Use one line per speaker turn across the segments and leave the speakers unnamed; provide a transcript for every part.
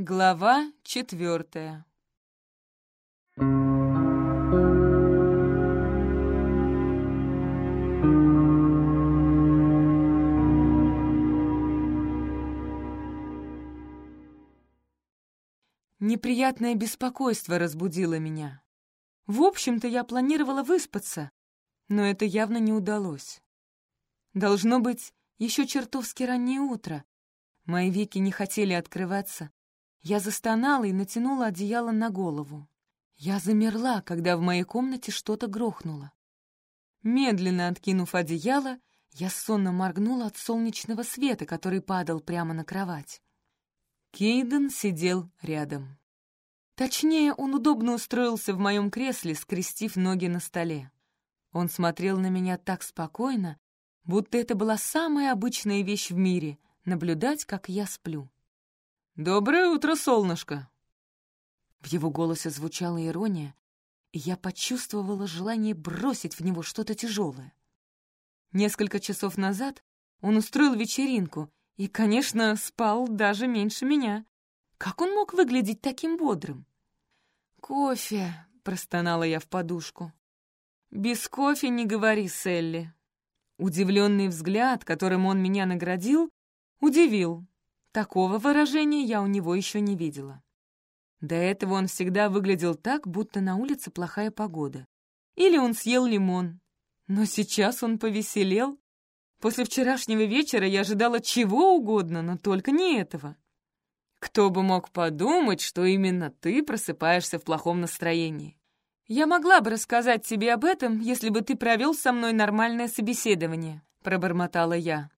Глава четвертая. Неприятное беспокойство разбудило меня. В общем-то, я планировала выспаться, но это явно не удалось. Должно быть, еще чертовски раннее утро. Мои веки не хотели открываться. Я застонала и натянула одеяло на голову. Я замерла, когда в моей комнате что-то грохнуло. Медленно откинув одеяло, я сонно моргнула от солнечного света, который падал прямо на кровать. Кейден сидел рядом. Точнее, он удобно устроился в моем кресле, скрестив ноги на столе. Он смотрел на меня так спокойно, будто это была самая обычная вещь в мире — наблюдать, как я сплю. «Доброе утро, солнышко!» В его голосе звучала ирония, и я почувствовала желание бросить в него что-то тяжелое. Несколько часов назад он устроил вечеринку, и, конечно, спал даже меньше меня. Как он мог выглядеть таким бодрым? «Кофе», — простонала я в подушку. «Без кофе не говори, Селли». Удивленный взгляд, которым он меня наградил, удивил. Такого выражения я у него еще не видела. До этого он всегда выглядел так, будто на улице плохая погода. Или он съел лимон. Но сейчас он повеселел, После вчерашнего вечера я ожидала чего угодно, но только не этого. Кто бы мог подумать, что именно ты просыпаешься в плохом настроении? Я могла бы рассказать тебе об этом, если бы ты провел со мной нормальное собеседование, пробормотала я.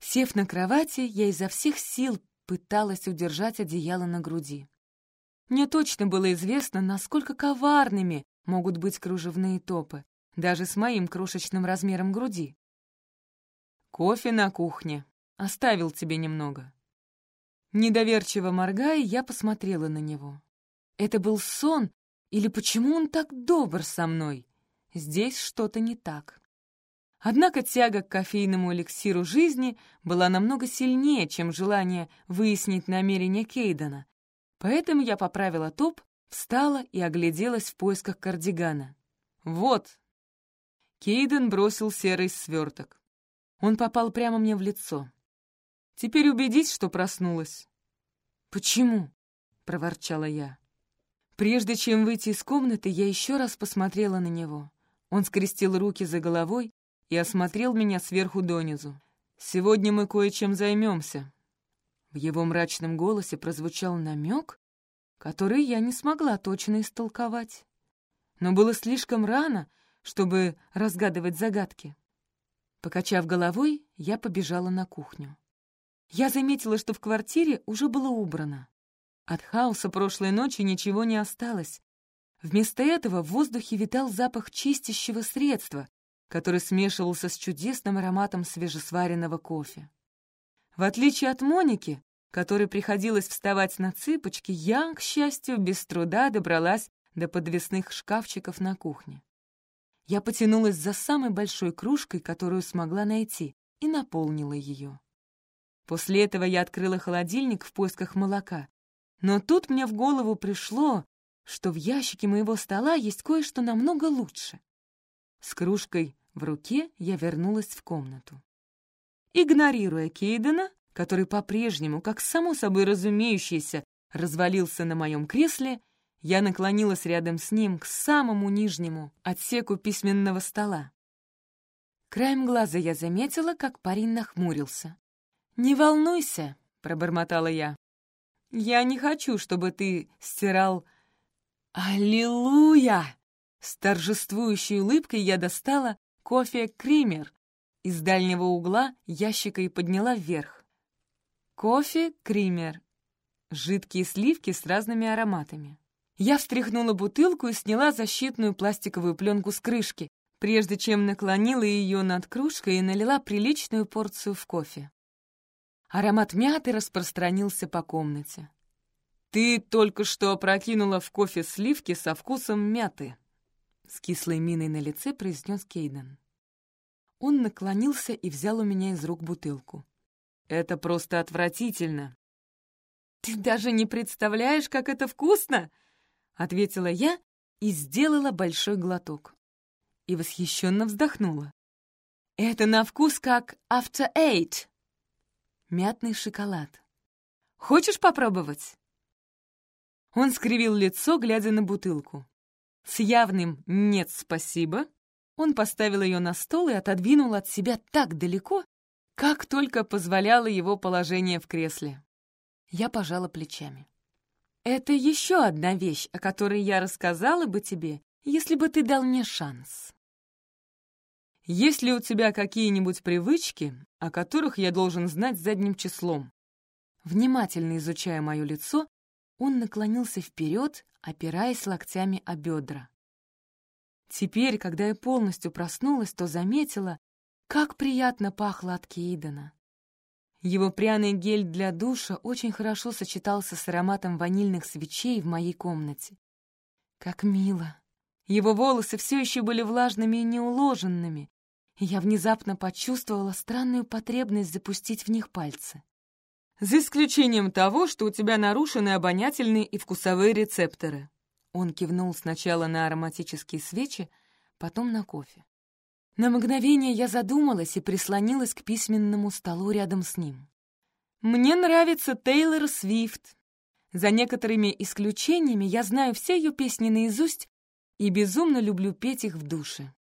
Сев на кровати, я изо всех сил пыталась удержать одеяло на груди. Мне точно было известно, насколько коварными могут быть кружевные топы, даже с моим крошечным размером груди. «Кофе на кухне. Оставил тебе немного». Недоверчиво моргая, я посмотрела на него. Это был сон, или почему он так добр со мной? Здесь что-то не так. Однако тяга к кофейному эликсиру жизни была намного сильнее, чем желание выяснить намерения Кейдена. Поэтому я поправила топ, встала и огляделась в поисках кардигана. «Вот!» Кейден бросил серый сверток. Он попал прямо мне в лицо. «Теперь убедись, что проснулась». «Почему?» — проворчала я. Прежде чем выйти из комнаты, я еще раз посмотрела на него. Он скрестил руки за головой и осмотрел меня сверху донизу. «Сегодня мы кое-чем займемся». В его мрачном голосе прозвучал намек, который я не смогла точно истолковать. Но было слишком рано, чтобы разгадывать загадки. Покачав головой, я побежала на кухню. Я заметила, что в квартире уже было убрано. От хаоса прошлой ночи ничего не осталось. Вместо этого в воздухе витал запах чистящего средства, который смешивался с чудесным ароматом свежесваренного кофе. В отличие от Моники, которой приходилось вставать на цыпочки, я, к счастью, без труда добралась до подвесных шкафчиков на кухне. Я потянулась за самой большой кружкой, которую смогла найти, и наполнила ее. После этого я открыла холодильник в поисках молока. Но тут мне в голову пришло, что в ящике моего стола есть кое-что намного лучше. С кружкой в руке я вернулась в комнату. Игнорируя Кейдена, который по-прежнему, как само собой разумеющееся, развалился на моем кресле, я наклонилась рядом с ним к самому нижнему отсеку письменного стола. Краем глаза я заметила, как парень нахмурился. «Не волнуйся», — пробормотала я. «Я не хочу, чтобы ты стирал...» «Аллилуйя!» С торжествующей улыбкой я достала кофе-кример из дальнего угла ящика и подняла вверх. Кофе-кример. Жидкие сливки с разными ароматами. Я встряхнула бутылку и сняла защитную пластиковую пленку с крышки, прежде чем наклонила ее над кружкой и налила приличную порцию в кофе. Аромат мяты распространился по комнате. «Ты только что опрокинула в кофе сливки со вкусом мяты», — с кислой миной на лице произнес Кейден. Он наклонился и взял у меня из рук бутылку. «Это просто отвратительно. «Ты даже не представляешь, как это вкусно!» — ответила я и сделала большой глоток. И восхищенно вздохнула. «Это на вкус как After Eight!» Мятный шоколад. «Хочешь попробовать?» Он скривил лицо, глядя на бутылку. С явным «нет, спасибо» он поставил ее на стол и отодвинул от себя так далеко, как только позволяло его положение в кресле. Я пожала плечами. «Это еще одна вещь, о которой я рассказала бы тебе, если бы ты дал мне шанс». «Есть ли у тебя какие-нибудь привычки, о которых я должен знать задним числом?» Внимательно изучая мое лицо, он наклонился вперед, опираясь локтями о бедра. Теперь, когда я полностью проснулась, то заметила, как приятно пахло от Кейдена. Его пряный гель для душа очень хорошо сочетался с ароматом ванильных свечей в моей комнате. Как мило! Его волосы все еще были влажными и неуложенными, и я внезапно почувствовала странную потребность запустить в них пальцы. «За исключением того, что у тебя нарушены обонятельные и вкусовые рецепторы». Он кивнул сначала на ароматические свечи, потом на кофе. На мгновение я задумалась и прислонилась к письменному столу рядом с ним. «Мне нравится Тейлор Свифт. За некоторыми исключениями я знаю все ее песни наизусть и безумно люблю петь их в душе.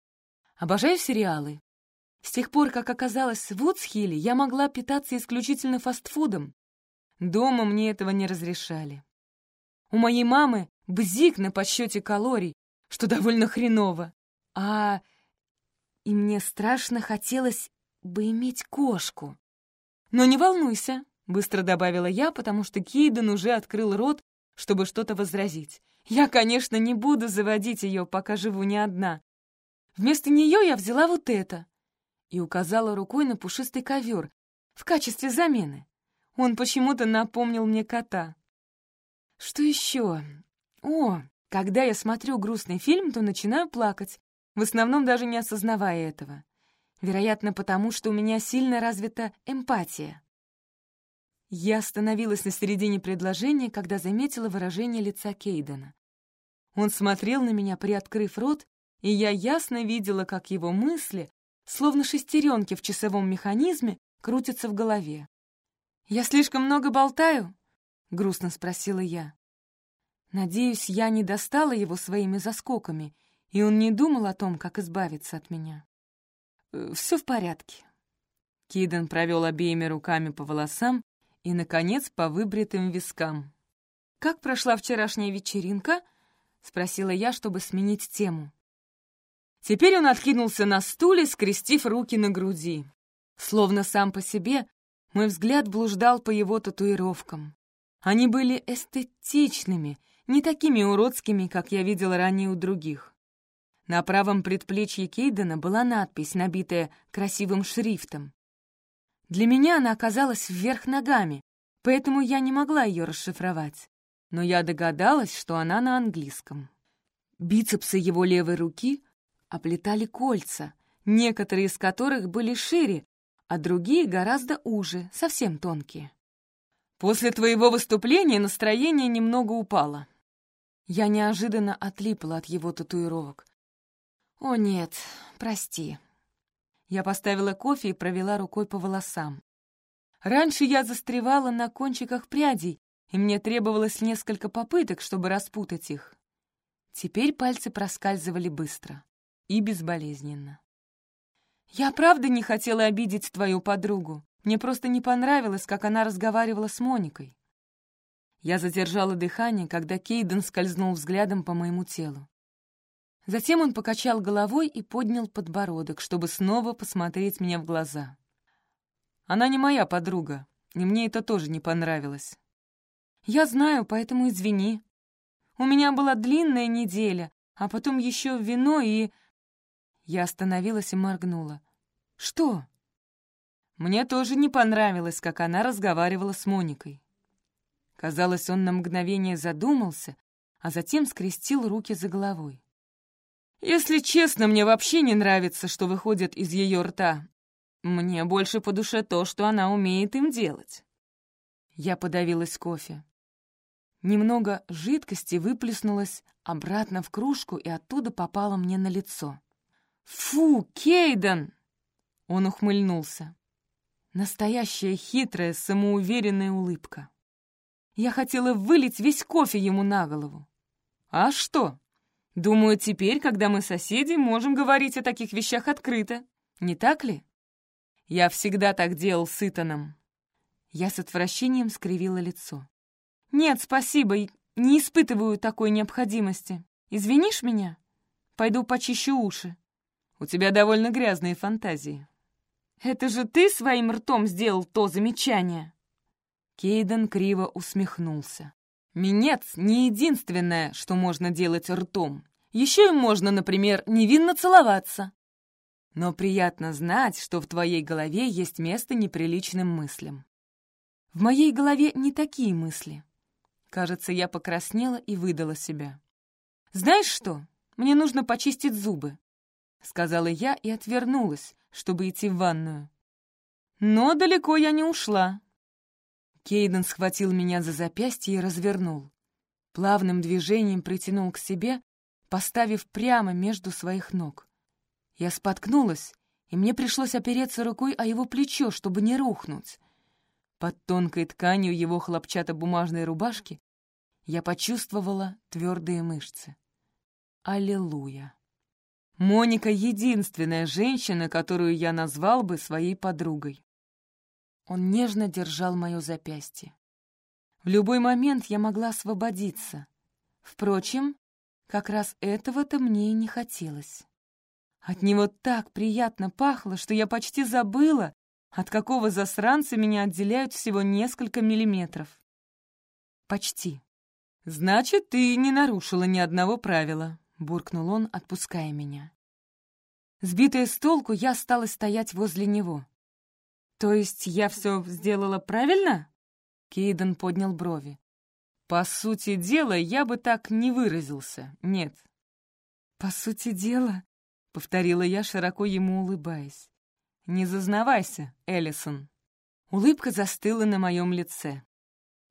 Обожаю сериалы. С тех пор, как оказалась в Вудсхилле, я могла питаться исключительно фастфудом. Дома мне этого не разрешали. У моей мамы бзик на подсчете калорий, что довольно хреново. А и мне страшно хотелось бы иметь кошку. «Но не волнуйся», — быстро добавила я, потому что Кейден уже открыл рот, чтобы что-то возразить. «Я, конечно, не буду заводить ее, пока живу не одна. Вместо нее я взяла вот это» и указала рукой на пушистый ковер в качестве замены. Он почему-то напомнил мне кота. Что еще? О, когда я смотрю грустный фильм, то начинаю плакать, в основном даже не осознавая этого. Вероятно, потому что у меня сильно развита эмпатия. Я остановилась на середине предложения, когда заметила выражение лица Кейдена. Он смотрел на меня, приоткрыв рот, и я ясно видела, как его мысли, словно шестеренки в часовом механизме, крутятся в голове. «Я слишком много болтаю?» — грустно спросила я. Надеюсь, я не достала его своими заскоками — и он не думал о том, как избавиться от меня. «Э, «Все в порядке». Киден провел обеими руками по волосам и, наконец, по выбритым вискам. «Как прошла вчерашняя вечеринка?» — спросила я, чтобы сменить тему. Теперь он откинулся на стуле, скрестив руки на груди. Словно сам по себе, мой взгляд блуждал по его татуировкам. Они были эстетичными, не такими уродскими, как я видела ранее у других. На правом предплечье Кейдена была надпись, набитая красивым шрифтом. Для меня она оказалась вверх ногами, поэтому я не могла ее расшифровать. Но я догадалась, что она на английском. Бицепсы его левой руки оплетали кольца, некоторые из которых были шире, а другие гораздо уже, совсем тонкие. «После твоего выступления настроение немного упало». Я неожиданно отлипла от его татуировок. «О нет, прости». Я поставила кофе и провела рукой по волосам. Раньше я застревала на кончиках прядей, и мне требовалось несколько попыток, чтобы распутать их. Теперь пальцы проскальзывали быстро и безболезненно. «Я правда не хотела обидеть твою подругу. Мне просто не понравилось, как она разговаривала с Моникой». Я задержала дыхание, когда Кейден скользнул взглядом по моему телу. Затем он покачал головой и поднял подбородок, чтобы снова посмотреть мне в глаза. «Она не моя подруга, и мне это тоже не понравилось». «Я знаю, поэтому извини. У меня была длинная неделя, а потом еще вино и...» Я остановилась и моргнула. «Что?» Мне тоже не понравилось, как она разговаривала с Моникой. Казалось, он на мгновение задумался, а затем скрестил руки за головой. Если честно, мне вообще не нравится, что выходит из ее рта. Мне больше по душе то, что она умеет им делать. Я подавилась кофе. Немного жидкости выплеснулось обратно в кружку и оттуда попало мне на лицо. «Фу, Кейден!» Он ухмыльнулся. Настоящая хитрая, самоуверенная улыбка. Я хотела вылить весь кофе ему на голову. «А что? Думаю, теперь, когда мы соседи, можем говорить о таких вещах открыто. Не так ли?» Я всегда так делал с Итаном. Я с отвращением скривила лицо. «Нет, спасибо, не испытываю такой необходимости. Извинишь меня? Пойду почищу уши». «У тебя довольно грязные фантазии». «Это же ты своим ртом сделал то замечание!» Кейден криво усмехнулся. «Минец — не единственное, что можно делать ртом. Еще им можно, например, невинно целоваться. Но приятно знать, что в твоей голове есть место неприличным мыслям. В моей голове не такие мысли. Кажется, я покраснела и выдала себя. «Знаешь что? Мне нужно почистить зубы», — сказала я и отвернулась, чтобы идти в ванную. Но далеко я не ушла. Кейден схватил меня за запястье и развернул. Плавным движением притянул к себе, поставив прямо между своих ног. Я споткнулась, и мне пришлось опереться рукой о его плечо, чтобы не рухнуть. Под тонкой тканью его хлопчатобумажной рубашки я почувствовала твердые мышцы. Аллилуйя! Моника — единственная женщина, которую я назвал бы своей подругой. Он нежно держал мое запястье. В любой момент я могла освободиться. Впрочем, как раз этого-то мне и не хотелось. От него так приятно пахло, что я почти забыла, от какого засранца меня отделяют всего несколько миллиметров? Почти. Значит, ты не нарушила ни одного правила, буркнул он, отпуская меня. Сбитая с толку, я стала стоять возле него. То есть я все сделала правильно? Кейден поднял брови. По сути дела, я бы так не выразился, нет. По сути дела, повторила я, широко ему улыбаясь. «Не зазнавайся, Эллисон». Улыбка застыла на моем лице.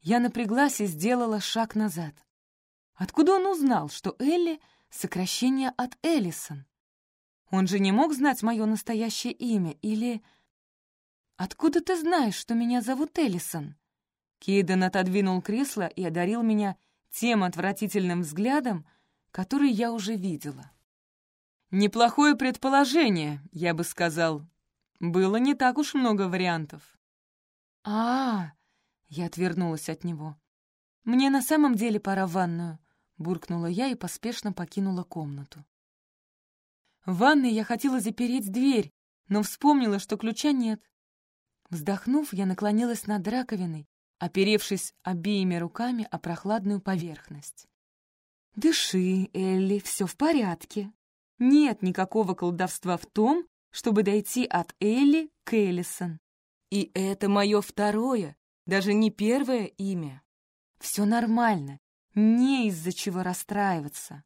Я напряглась и сделала шаг назад. Откуда он узнал, что Элли — сокращение от Эллисон? Он же не мог знать мое настоящее имя, или... «Откуда ты знаешь, что меня зовут Эллисон?» Кейден отодвинул кресло и одарил меня тем отвратительным взглядом, который я уже видела. «Неплохое предположение, я бы сказал, было не так уж много вариантов. а, -а, -а Я отвернулась от него. «Мне на самом деле пора в ванную», — буркнула я и поспешно покинула комнату. В ванной я хотела запереть дверь, но вспомнила, что ключа нет. Вздохнув, я наклонилась над раковиной, оперевшись обеими руками о прохладную поверхность. «Дыши, Элли, все в порядке. Нет никакого колдовства в том, чтобы дойти от Элли к Эллисон. И это мое второе, даже не первое имя. Все нормально, не из-за чего расстраиваться.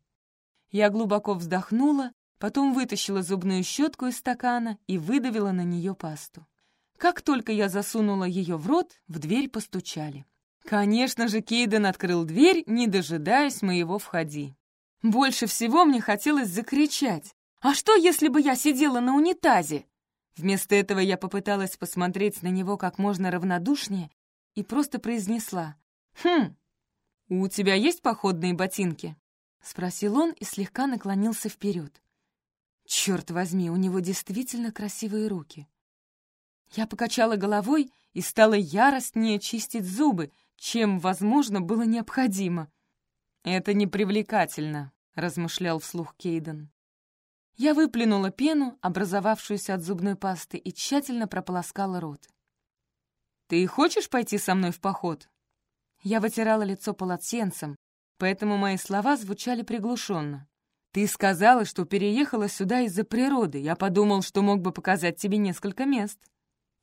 Я глубоко вздохнула, потом вытащила зубную щетку из стакана и выдавила на нее пасту. Как только я засунула ее в рот, в дверь постучали. Конечно же, Кейден открыл дверь, не дожидаясь моего входи. Больше всего мне хотелось закричать. «А что, если бы я сидела на унитазе?» Вместо этого я попыталась посмотреть на него как можно равнодушнее и просто произнесла «Хм, у тебя есть походные ботинки?» — спросил он и слегка наклонился вперед. Черт возьми, у него действительно красивые руки. Я покачала головой и стала яростнее чистить зубы, чем, возможно, было необходимо. «Это непривлекательно», — размышлял вслух Кейден. Я выплюнула пену, образовавшуюся от зубной пасты, и тщательно прополоскала рот. «Ты хочешь пойти со мной в поход?» Я вытирала лицо полотенцем, поэтому мои слова звучали приглушенно. «Ты сказала, что переехала сюда из-за природы. Я подумал, что мог бы показать тебе несколько мест».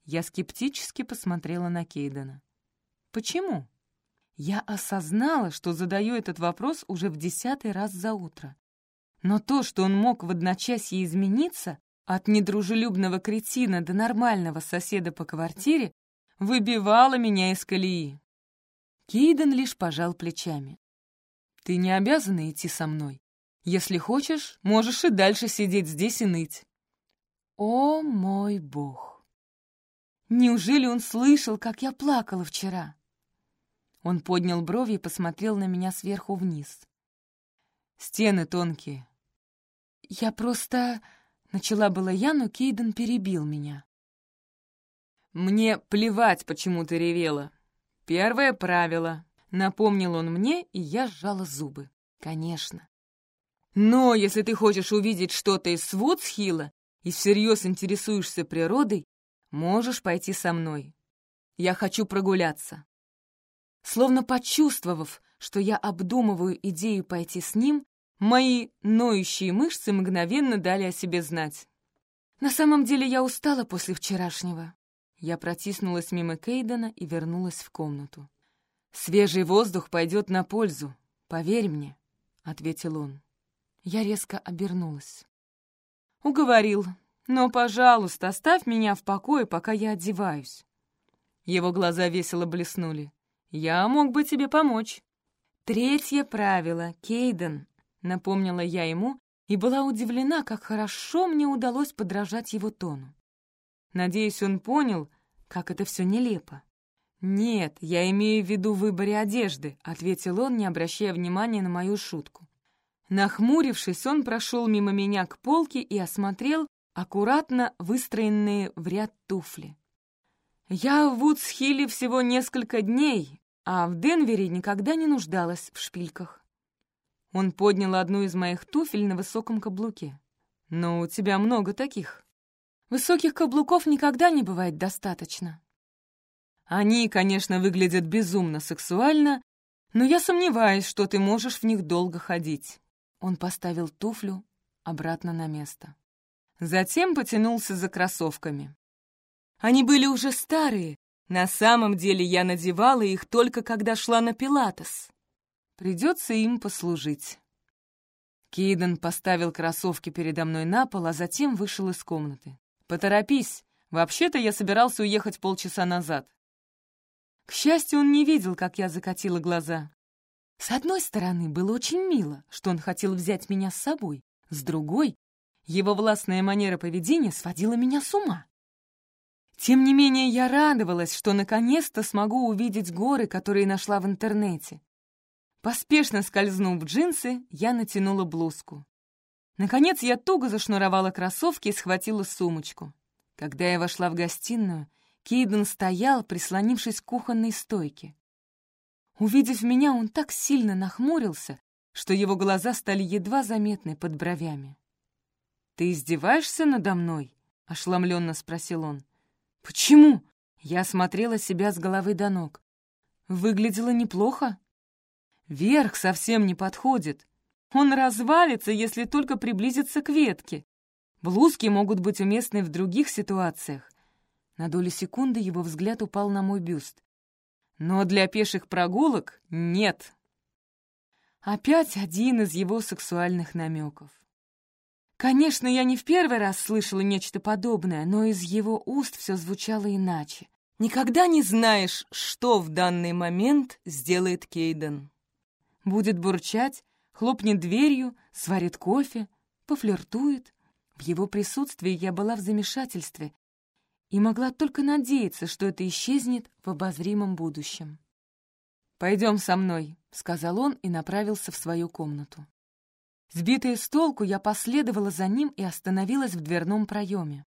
Я скептически посмотрела на Кейдена. «Почему?» Я осознала, что задаю этот вопрос уже в десятый раз за утро. Но то, что он мог в одночасье измениться, от недружелюбного кретина до нормального соседа по квартире, выбивало меня из колеи. Кейден лишь пожал плечами. «Ты не обязана идти со мной. Если хочешь, можешь и дальше сидеть здесь и ныть». О мой бог! Неужели он слышал, как я плакала вчера? Он поднял брови и посмотрел на меня сверху вниз. Стены тонкие. Я просто... Начала была я, но Кейден перебил меня. «Мне плевать, почему ты ревела. Первое правило», — напомнил он мне, и я сжала зубы. «Конечно. Но если ты хочешь увидеть что-то из Свудсхилла и всерьез интересуешься природой, можешь пойти со мной. Я хочу прогуляться». Словно почувствовав, что я обдумываю идею пойти с ним, мои ноющие мышцы мгновенно дали о себе знать. На самом деле я устала после вчерашнего. Я протиснулась мимо Кейдена и вернулась в комнату. «Свежий воздух пойдет на пользу, поверь мне», — ответил он. Я резко обернулась. «Уговорил, но, пожалуйста, оставь меня в покое, пока я одеваюсь». Его глаза весело блеснули. «Я мог бы тебе помочь». «Третье правило, Кейден», — напомнила я ему и была удивлена, как хорошо мне удалось подражать его тону. Надеюсь, он понял, как это все нелепо. «Нет, я имею в виду выборе одежды», — ответил он, не обращая внимания на мою шутку. Нахмурившись, он прошел мимо меня к полке и осмотрел аккуратно выстроенные в ряд туфли. «Я в Вудсхилле всего несколько дней, а в Денвере никогда не нуждалась в шпильках». Он поднял одну из моих туфель на высоком каблуке. «Но у тебя много таких». Высоких каблуков никогда не бывает достаточно. Они, конечно, выглядят безумно сексуально, но я сомневаюсь, что ты можешь в них долго ходить. Он поставил туфлю обратно на место. Затем потянулся за кроссовками. Они были уже старые. На самом деле я надевала их только когда шла на пилатес. Придется им послужить. Кейден поставил кроссовки передо мной на пол, а затем вышел из комнаты. «Поторопись! Вообще-то я собирался уехать полчаса назад». К счастью, он не видел, как я закатила глаза. С одной стороны, было очень мило, что он хотел взять меня с собой. С другой, его властная манера поведения сводила меня с ума. Тем не менее, я радовалась, что наконец-то смогу увидеть горы, которые нашла в интернете. Поспешно скользнув в джинсы, я натянула блузку. Наконец я туго зашнуровала кроссовки и схватила сумочку. Когда я вошла в гостиную, Кейден стоял, прислонившись к кухонной стойке. Увидев меня, он так сильно нахмурился, что его глаза стали едва заметны под бровями. «Ты издеваешься надо мной?» — ошеломленно спросил он. «Почему?» Я осмотрела себя с головы до ног. Выглядело неплохо. Верх совсем не подходит. Он развалится, если только приблизится к ветке. Блузки могут быть уместны в других ситуациях. На долю секунды его взгляд упал на мой бюст. Но для пеших прогулок нет. Опять один из его сексуальных намеков. Конечно, я не в первый раз слышала нечто подобное, но из его уст все звучало иначе. Никогда не знаешь, что в данный момент сделает Кейден. Будет бурчать, хлопнет дверью, сварит кофе, пофлиртует. В его присутствии я была в замешательстве и могла только надеяться, что это исчезнет в обозримом будущем. «Пойдем со мной», — сказал он и направился в свою комнату. Сбитая с толку, я последовала за ним и остановилась в дверном проеме.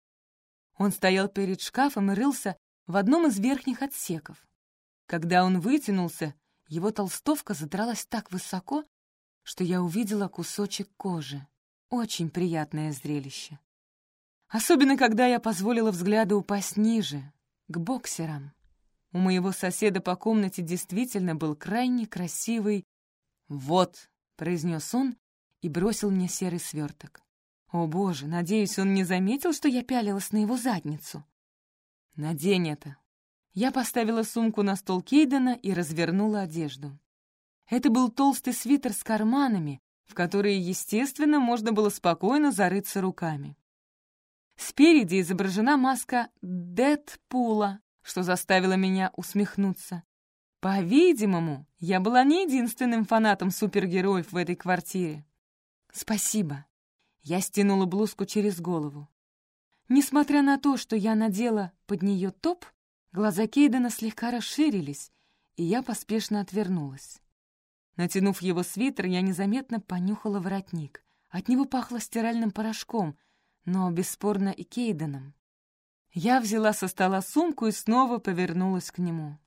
Он стоял перед шкафом и рылся в одном из верхних отсеков. Когда он вытянулся, его толстовка задралась так высоко, что я увидела кусочек кожи. Очень приятное зрелище. Особенно, когда я позволила взгляду упасть ниже, к боксерам. У моего соседа по комнате действительно был крайне красивый... «Вот», — произнес он и бросил мне серый сверток. О боже, надеюсь, он не заметил, что я пялилась на его задницу. «Надень это». Я поставила сумку на стол Кейдена и развернула одежду. Это был толстый свитер с карманами, в которые, естественно, можно было спокойно зарыться руками. Спереди изображена маска Дэдпула, что заставило меня усмехнуться. По-видимому, я была не единственным фанатом супергероев в этой квартире. Спасибо. Я стянула блузку через голову. Несмотря на то, что я надела под нее топ, глаза Кейдена слегка расширились, и я поспешно отвернулась. Натянув его свитер, я незаметно понюхала воротник. От него пахло стиральным порошком, но бесспорно и Кейденом. Я взяла со стола сумку и снова повернулась к нему.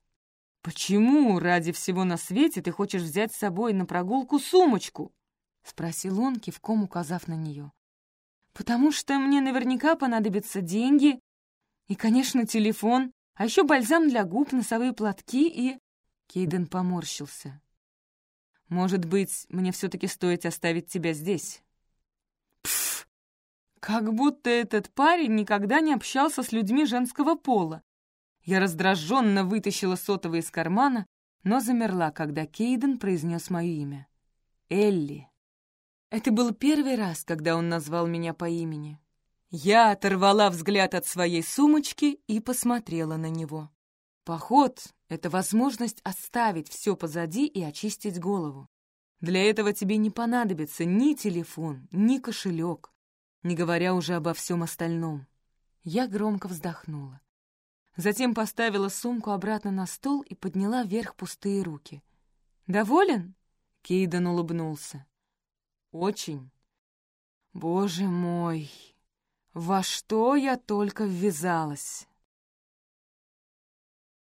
«Почему ради всего на свете ты хочешь взять с собой на прогулку сумочку?» — спросил он, кивком указав на нее. «Потому что мне наверняка понадобятся деньги и, конечно, телефон, а еще бальзам для губ, носовые платки и...» Кейден поморщился. «Может быть, мне все-таки стоит оставить тебя здесь?» Пф! Как будто этот парень никогда не общался с людьми женского пола. Я раздраженно вытащила сотовый из кармана, но замерла, когда Кейден произнес мое имя. Элли. Это был первый раз, когда он назвал меня по имени. Я оторвала взгляд от своей сумочки и посмотрела на него. Поход — это возможность оставить все позади и очистить голову. Для этого тебе не понадобится ни телефон, ни кошелек, не говоря уже обо всем остальном. Я громко вздохнула. Затем поставила сумку обратно на стол и подняла вверх пустые руки. «Доволен?» — Кейден улыбнулся. «Очень. Боже мой, во что я только ввязалась!»